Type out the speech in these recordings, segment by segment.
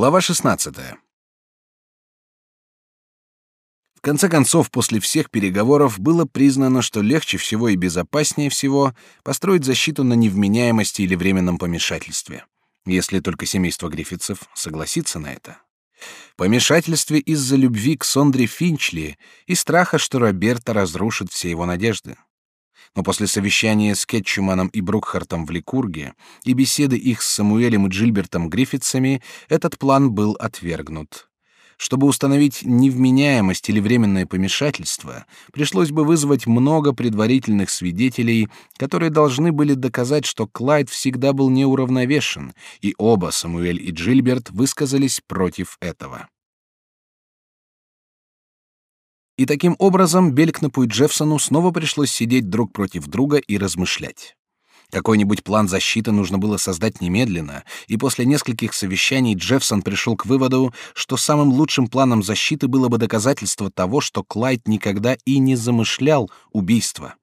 Глава 16. В конце концов, после всех переговоров было признано, что легче всего и безопаснее всего построить защиту на невменяемости или временном помешательстве, если только семейство Гриффитсов согласится на это. Помешательстве из-за любви к Сондре Финчли и страха, что Роберта разрушит все его надежды но после совещания с Кетчуманом и Брукхартом в Ликурге и беседы их с Самуэлем и Джильбертом Гриффитсами этот план был отвергнут. Чтобы установить невменяемость или временное помешательство, пришлось бы вызвать много предварительных свидетелей, которые должны были доказать, что Клайд всегда был неуравновешен, и оба, Самуэль и Джильберт, высказались против этого. И таким образом Белькнапу и Джеффсону снова пришлось сидеть друг против друга и размышлять. Какой-нибудь план защиты нужно было создать немедленно, и после нескольких совещаний Джеффсон пришел к выводу, что самым лучшим планом защиты было бы доказательство того, что Клайд никогда и не замышлял убийство.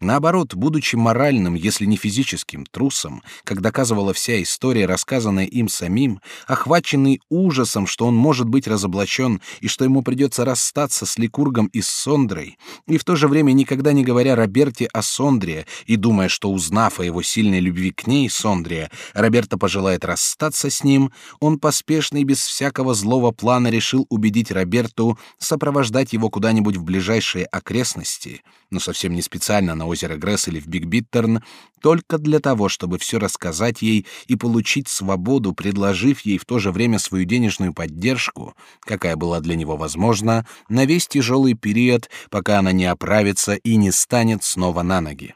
Наоборот, будучи моральным, если не физическим, трусом, как доказывала вся история, рассказанная им самим, охваченный ужасом, что он может быть разоблачен и что ему придется расстаться с Ликургом и с Сондрой, и в то же время никогда не говоря Роберте о Сондре и думая, что узнав о его сильной любви к ней, Сондре, Роберта пожелает расстаться с ним, он поспешно и без всякого злого плана решил убедить Роберту сопровождать его куда-нибудь в ближайшие окрестности, но совсем не специально на озеро Гресс или в Биг Биттерн, только для того, чтобы все рассказать ей и получить свободу, предложив ей в то же время свою денежную поддержку, какая была для него возможна, на весь тяжелый период, пока она не оправится и не станет снова на ноги.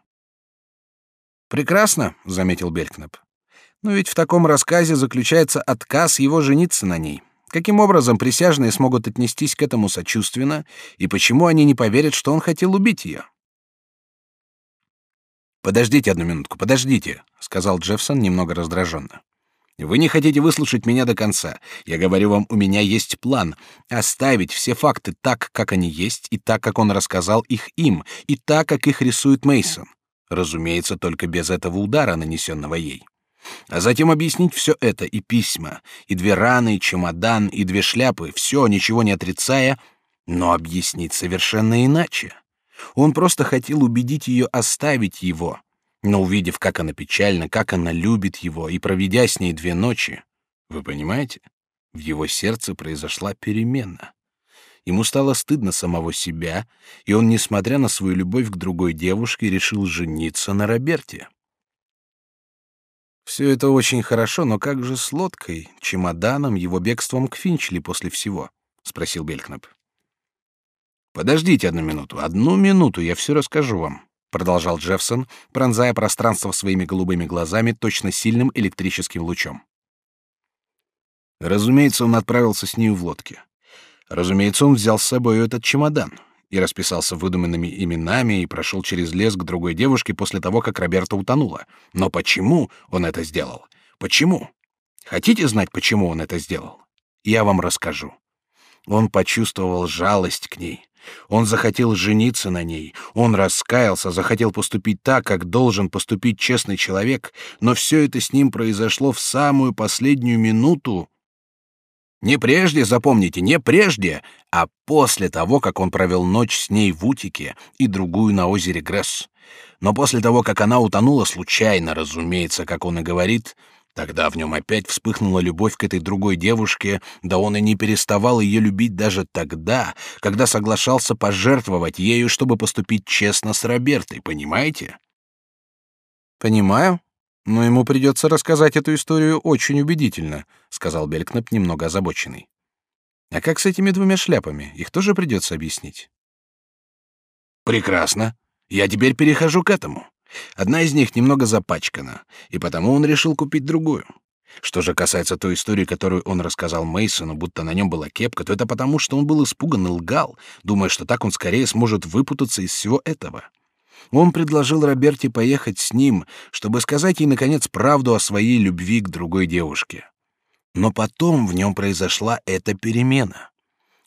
«Прекрасно», — заметил Белькнап. «Но ведь в таком рассказе заключается отказ его жениться на ней». Каким образом присяжные смогут отнестись к этому сочувственно, и почему они не поверят, что он хотел убить ее? Подождите одну минутку, подождите, сказал Джеффсон немного раздраженно. Вы не хотите выслушать меня до конца. Я говорю вам, у меня есть план оставить все факты так, как они есть, и так, как он рассказал их им, и так, как их рисует Мейсон. Разумеется, только без этого удара, нанесенного ей. А затем объяснить все это и письма, и две раны, и чемодан, и две шляпы, все, ничего не отрицая, но объяснить совершенно иначе. Он просто хотел убедить ее оставить его. Но увидев, как она печальна, как она любит его, и проведя с ней две ночи, вы понимаете, в его сердце произошла перемена. Ему стало стыдно самого себя, и он, несмотря на свою любовь к другой девушке, решил жениться на Роберте. Все это очень хорошо, но как же с лодкой, чемоданом, его бегством к Финчли после всего? – спросил Белькнап. Подождите одну минуту, одну минуту, я все расскажу вам, продолжал Джеффсон, пронзая пространство своими голубыми глазами точно сильным электрическим лучом. Разумеется, он отправился с ней в лодке. Разумеется, он взял с собой этот чемодан и расписался выдуманными именами и прошел через лес к другой девушке после того, как Роберта утонула. Но почему он это сделал? Почему? Хотите знать, почему он это сделал? Я вам расскажу. Он почувствовал жалость к ней, он захотел жениться на ней, он раскаялся, захотел поступить так, как должен поступить честный человек, но все это с ним произошло в самую последнюю минуту. Не прежде, запомните, не прежде, а после того, как он провел ночь с ней в Утике и другую на озере Гресс. Но после того, как она утонула случайно, разумеется, как он и говорит, Тогда в нем опять вспыхнула любовь к этой другой девушке, да он и не переставал ее любить даже тогда, когда соглашался пожертвовать ею, чтобы поступить честно с Робертой, понимаете? Понимаю, но ему придется рассказать эту историю очень убедительно, сказал Белькнап немного озабоченный. А как с этими двумя шляпами? Их тоже придется объяснить. Прекрасно. Я теперь перехожу к этому. Одна из них немного запачкана, и потому он решил купить другую. Что же касается той истории, которую он рассказал Мейсону, будто на нем была кепка, то это потому, что он был испуган и лгал, думая, что так он скорее сможет выпутаться из всего этого. Он предложил Роберте поехать с ним, чтобы сказать ей наконец правду о своей любви к другой девушке. Но потом в нем произошла эта перемена.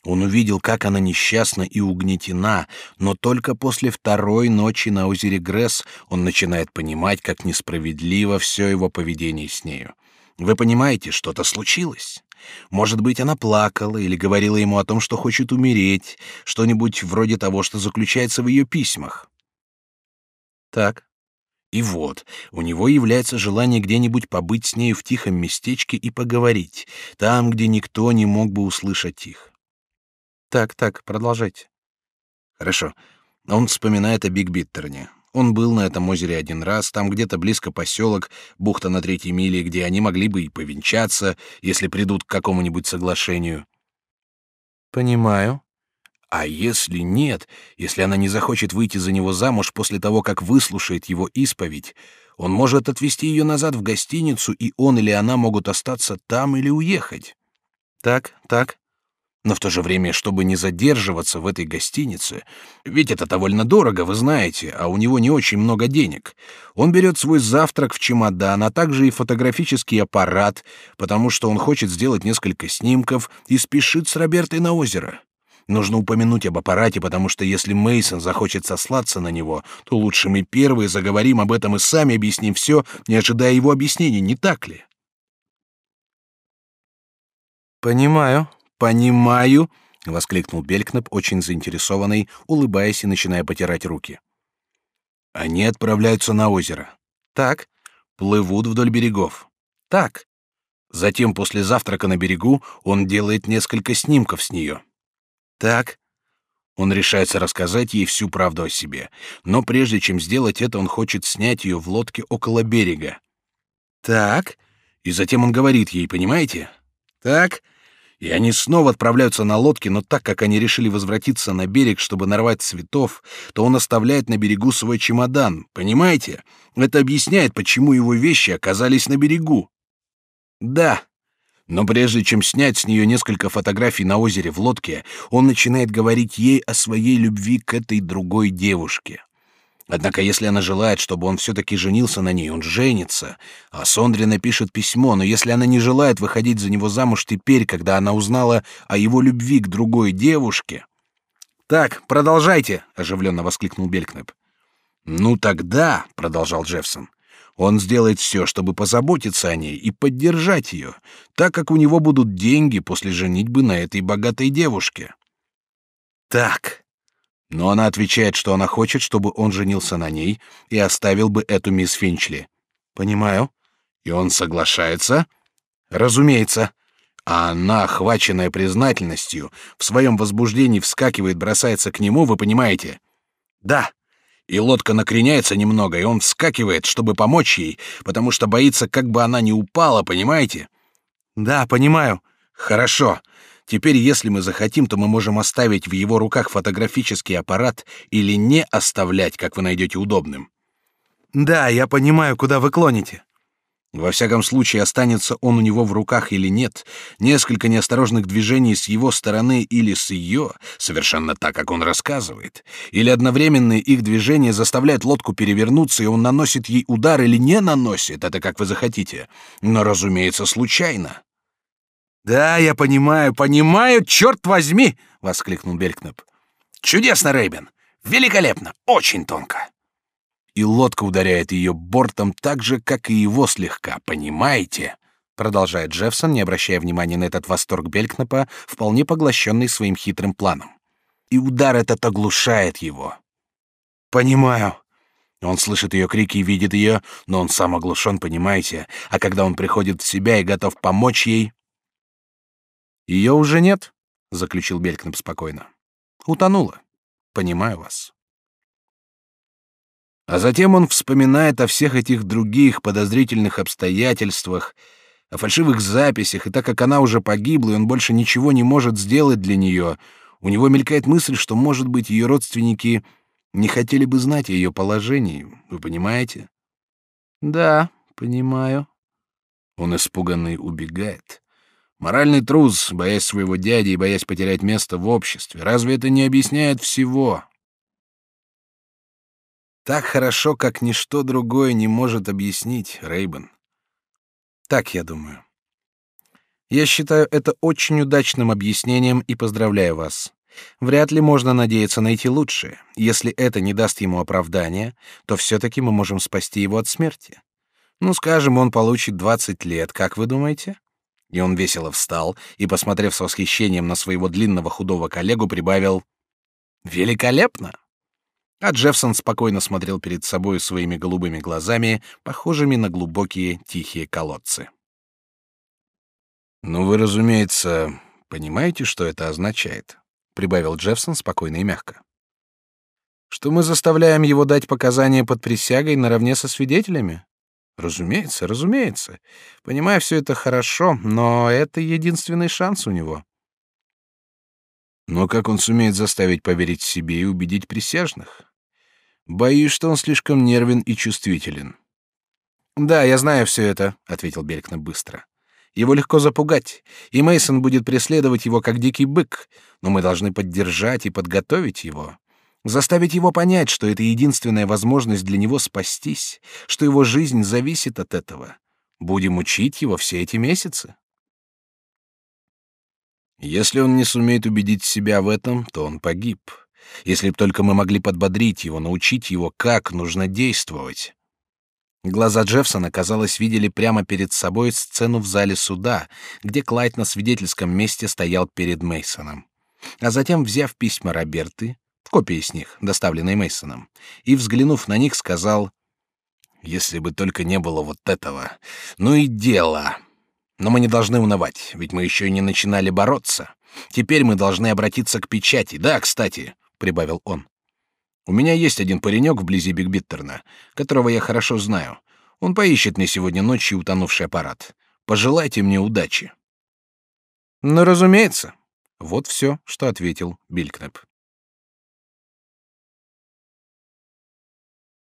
Он увидел, как она несчастна и угнетена, но только после второй ночи на озере Гресс он начинает понимать, как несправедливо все его поведение с нею. Вы понимаете, что-то случилось. Может быть, она плакала или говорила ему о том, что хочет умереть, что-нибудь вроде того, что заключается в ее письмах. Так. И вот, у него является желание где-нибудь побыть с нею в тихом местечке и поговорить, там, где никто не мог бы услышать их. Так, так, продолжайте. Хорошо. Он вспоминает о Биг Биттерне. Он был на этом озере один раз, там где-то близко поселок, бухта на третьей миле, где они могли бы и повенчаться, если придут к какому-нибудь соглашению. Понимаю. А если нет, если она не захочет выйти за него замуж после того, как выслушает его исповедь, он может отвезти ее назад в гостиницу, и он или она могут остаться там или уехать. Так, так. Но в то же время, чтобы не задерживаться в этой гостинице, ведь это довольно дорого, вы знаете, а у него не очень много денег, он берет свой завтрак в чемодан, а также и фотографический аппарат, потому что он хочет сделать несколько снимков и спешит с Робертой на озеро. Нужно упомянуть об аппарате, потому что если Мейсон захочет сослаться на него, то лучше мы первые заговорим об этом и сами объясним все, не ожидая его объяснений, не так ли? Понимаю, «Понимаю», — воскликнул Белькнап, очень заинтересованный, улыбаясь и начиная потирать руки. «Они отправляются на озеро. Так. Плывут вдоль берегов. Так. Затем после завтрака на берегу он делает несколько снимков с нее. Так. Он решается рассказать ей всю правду о себе, но прежде чем сделать это, он хочет снять ее в лодке около берега. Так. И затем он говорит ей, понимаете? Так и они снова отправляются на лодке, но так как они решили возвратиться на берег, чтобы нарвать цветов, то он оставляет на берегу свой чемодан. Понимаете? Это объясняет, почему его вещи оказались на берегу. Да. Но прежде чем снять с нее несколько фотографий на озере в лодке, он начинает говорить ей о своей любви к этой другой девушке. Однако, если она желает, чтобы он все-таки женился на ней, он женится. А Сондре напишет письмо, но если она не желает выходить за него замуж теперь, когда она узнала о его любви к другой девушке... «Так, продолжайте!» — оживленно воскликнул Белькнеп. «Ну тогда», — продолжал Джеффсон, — «он сделает все, чтобы позаботиться о ней и поддержать ее, так как у него будут деньги после женитьбы на этой богатой девушке». «Так», но она отвечает, что она хочет, чтобы он женился на ней и оставил бы эту мисс Финчли. Понимаю. И он соглашается? Разумеется. А она, охваченная признательностью, в своем возбуждении вскакивает, бросается к нему, вы понимаете? Да. И лодка накреняется немного, и он вскакивает, чтобы помочь ей, потому что боится, как бы она не упала, понимаете? Да, понимаю. Хорошо. Теперь, если мы захотим, то мы можем оставить в его руках фотографический аппарат или не оставлять, как вы найдете удобным. Да, я понимаю, куда вы клоните. Во всяком случае, останется он у него в руках или нет, несколько неосторожных движений с его стороны или с ее, совершенно так, как он рассказывает, или одновременные их движения заставляют лодку перевернуться, и он наносит ей удар или не наносит, это как вы захотите, но, разумеется, случайно. Да, я понимаю, понимаю, черт возьми, воскликнул Белькнеп. Чудесно, Рейбен, великолепно, очень тонко. И лодка ударяет ее бортом так же, как и его слегка, понимаете? Продолжает Джеффсон, не обращая внимания на этот восторг Белькнепа, вполне поглощенный своим хитрым планом. И удар этот оглушает его. Понимаю. Он слышит ее крики и видит ее, но он сам оглушен, понимаете? А когда он приходит в себя и готов помочь ей, ее уже нет, заключил Белькнап спокойно. Утонула. Понимаю вас. А затем он вспоминает о всех этих других подозрительных обстоятельствах, о фальшивых записях, и так как она уже погибла, и он больше ничего не может сделать для нее, у него мелькает мысль, что, может быть, ее родственники не хотели бы знать о ее положении. Вы понимаете? Да, понимаю. Он испуганный убегает. Моральный трус, боясь своего дяди и боясь потерять место в обществе. Разве это не объясняет всего? Так хорошо, как ничто другое не может объяснить, Рейбен. Так я думаю. Я считаю это очень удачным объяснением и поздравляю вас. Вряд ли можно надеяться найти лучшее. Если это не даст ему оправдания, то все-таки мы можем спасти его от смерти. Ну, скажем, он получит 20 лет, как вы думаете? И он весело встал и, посмотрев с восхищением на своего длинного худого коллегу, прибавил «Великолепно!» А Джеффсон спокойно смотрел перед собой своими голубыми глазами, похожими на глубокие тихие колодцы. «Ну, вы, разумеется, понимаете, что это означает?» — прибавил Джеффсон спокойно и мягко. «Что мы заставляем его дать показания под присягой наравне со свидетелями? Разумеется, разумеется. Понимаю, все это хорошо, но это единственный шанс у него. Но как он сумеет заставить поверить себе и убедить присяжных? Боюсь, что он слишком нервен и чувствителен. Да, я знаю все это, ответил Белькна быстро. Его легко запугать, и Мейсон будет преследовать его как дикий бык, но мы должны поддержать и подготовить его, заставить его понять, что это единственная возможность для него спастись, что его жизнь зависит от этого. Будем учить его все эти месяцы. Если он не сумеет убедить себя в этом, то он погиб. Если б только мы могли подбодрить его, научить его, как нужно действовать. Глаза Джеффсона, казалось, видели прямо перед собой сцену в зале суда, где Клайд на свидетельском месте стоял перед Мейсоном. А затем, взяв письма Роберты, копии с них, доставленные Мейсоном, и взглянув на них, сказал: "Если бы только не было вот этого. Ну и дело. Но мы не должны унывать, ведь мы еще не начинали бороться. Теперь мы должны обратиться к печати. Да, кстати, прибавил он. У меня есть один паренек вблизи Бигбиттерна, которого я хорошо знаю. Он поищет мне сегодня ночью утонувший аппарат. Пожелайте мне удачи. Ну, разумеется. Вот все, что ответил Билькнеп.